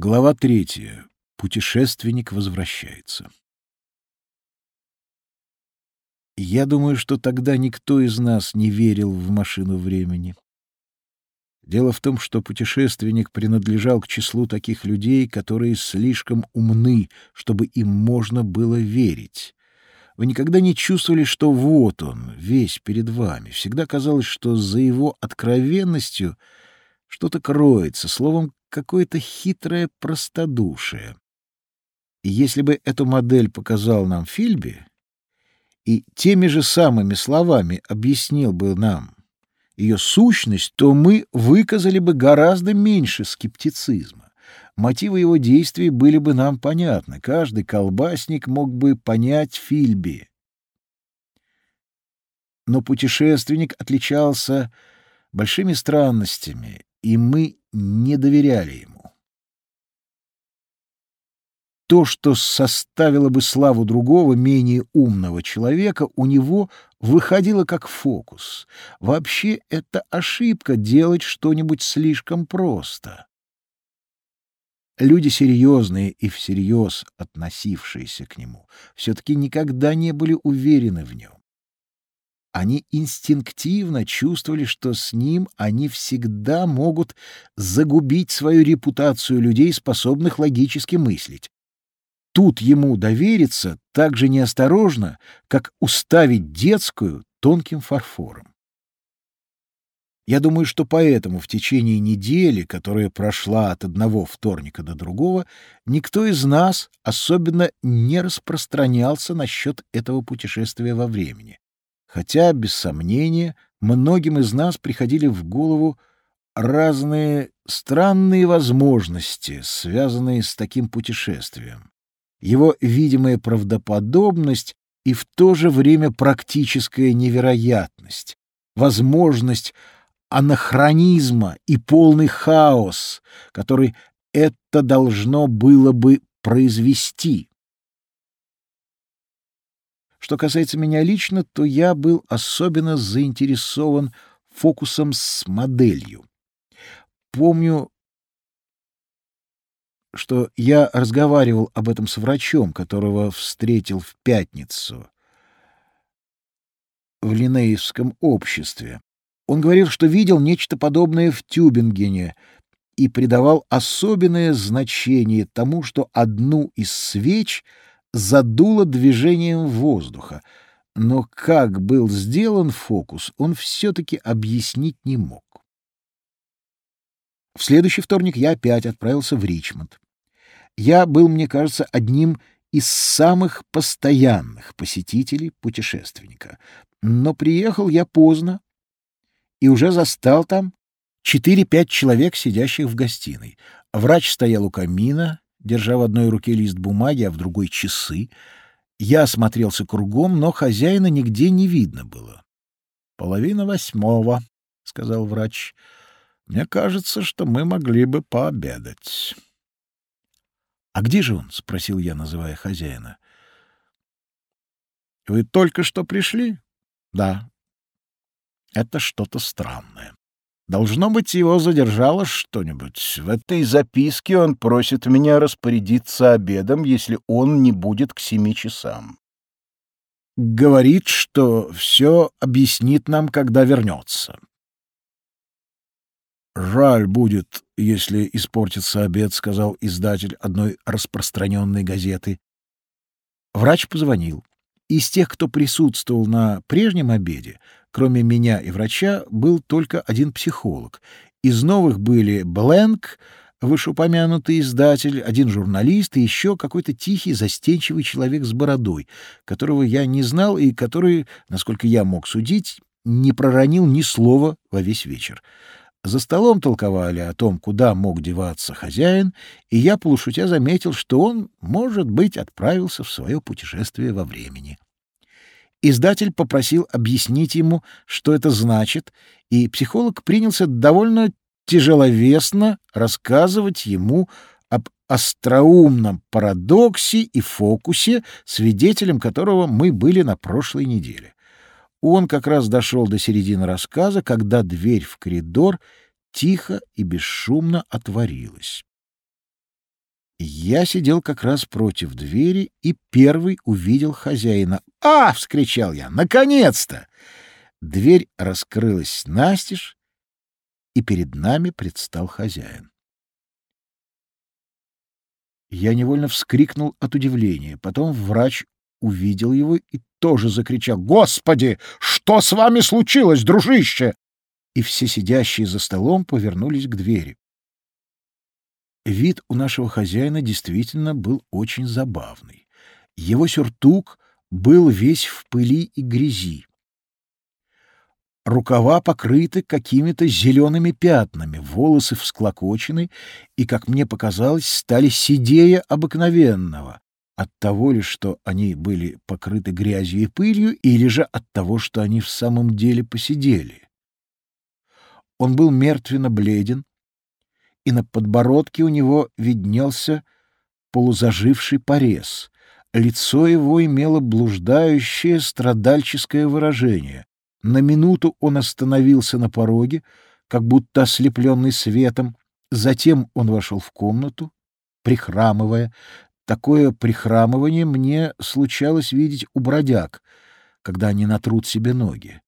Глава третья. Путешественник возвращается. Я думаю, что тогда никто из нас не верил в машину времени. Дело в том, что путешественник принадлежал к числу таких людей, которые слишком умны, чтобы им можно было верить. Вы никогда не чувствовали, что вот он, весь перед вами. Всегда казалось, что за его откровенностью что-то кроется, словом, какое-то хитрое простодушие. Если бы эту модель показал нам Фильби и теми же самыми словами объяснил бы нам ее сущность, то мы выказали бы гораздо меньше скептицизма. Мотивы его действий были бы нам понятны. Каждый колбасник мог бы понять Фильби. Но путешественник отличался большими странностями, и мы не доверяли ему. То, что составило бы славу другого, менее умного человека, у него выходило как фокус. Вообще, это ошибка делать что-нибудь слишком просто. Люди серьезные и всерьез относившиеся к нему все-таки никогда не были уверены в нем. Они инстинктивно чувствовали, что с ним они всегда могут загубить свою репутацию людей, способных логически мыслить. Тут ему довериться так же неосторожно, как уставить детскую тонким фарфором. Я думаю, что поэтому в течение недели, которая прошла от одного вторника до другого, никто из нас особенно не распространялся насчет этого путешествия во времени хотя, без сомнения, многим из нас приходили в голову разные странные возможности, связанные с таким путешествием. Его видимая правдоподобность и в то же время практическая невероятность, возможность анахронизма и полный хаос, который это должно было бы произвести. Что касается меня лично, то я был особенно заинтересован фокусом с моделью. Помню, что я разговаривал об этом с врачом, которого встретил в пятницу в Линеевском обществе. Он говорил, что видел нечто подобное в Тюбингене и придавал особенное значение тому, что одну из свеч — задуло движением воздуха, но как был сделан фокус, он все-таки объяснить не мог. В следующий вторник я опять отправился в Ричмонд. Я был, мне кажется, одним из самых постоянных посетителей путешественника, но приехал я поздно и уже застал там четыре-пять человек, сидящих в гостиной. Врач стоял у камина, держа в одной руке лист бумаги, а в другой — часы. Я осмотрелся кругом, но хозяина нигде не видно было. — Половина восьмого, — сказал врач. — Мне кажется, что мы могли бы пообедать. — А где же он? — спросил я, называя хозяина. — Вы только что пришли? — Да. — Это что-то странное. Должно быть, его задержало что-нибудь. В этой записке он просит меня распорядиться обедом, если он не будет к семи часам. Говорит, что все объяснит нам, когда вернется. «Жаль будет, если испортится обед», — сказал издатель одной распространенной газеты. Врач позвонил. Из тех, кто присутствовал на прежнем обеде, кроме меня и врача, был только один психолог. Из новых были Бленк, вышеупомянутый издатель, один журналист и еще какой-то тихий, застенчивый человек с бородой, которого я не знал и который, насколько я мог судить, не проронил ни слова во весь вечер. За столом толковали о том, куда мог деваться хозяин, и я полушутя заметил, что он, может быть, отправился в свое путешествие во времени. Издатель попросил объяснить ему, что это значит, и психолог принялся довольно тяжеловесно рассказывать ему об остроумном парадоксе и фокусе, свидетелем которого мы были на прошлой неделе. Он как раз дошел до середины рассказа, когда дверь в коридор тихо и бесшумно отворилась. Я сидел как раз против двери и первый увидел хозяина. «А!» — вскричал я. «Наконец-то!» Дверь раскрылась настежь, и перед нами предстал хозяин. Я невольно вскрикнул от удивления. Потом врач увидел его и тоже закричал «Господи, что с вами случилось, дружище?» И все сидящие за столом повернулись к двери. Вид у нашего хозяина действительно был очень забавный. Его сюртук был весь в пыли и грязи. Рукава покрыты какими-то зелеными пятнами, волосы всклокочены и, как мне показалось, стали сидее обыкновенного. От того ли, что они были покрыты грязью и пылью, или же от того, что они в самом деле посидели. Он был мертвенно бледен, и на подбородке у него виднелся полузаживший порез. Лицо его имело блуждающее страдальческое выражение. На минуту он остановился на пороге, как будто ослепленный светом. Затем он вошел в комнату, прихрамывая. Такое прихрамывание мне случалось видеть у бродяг, когда они натрут себе ноги.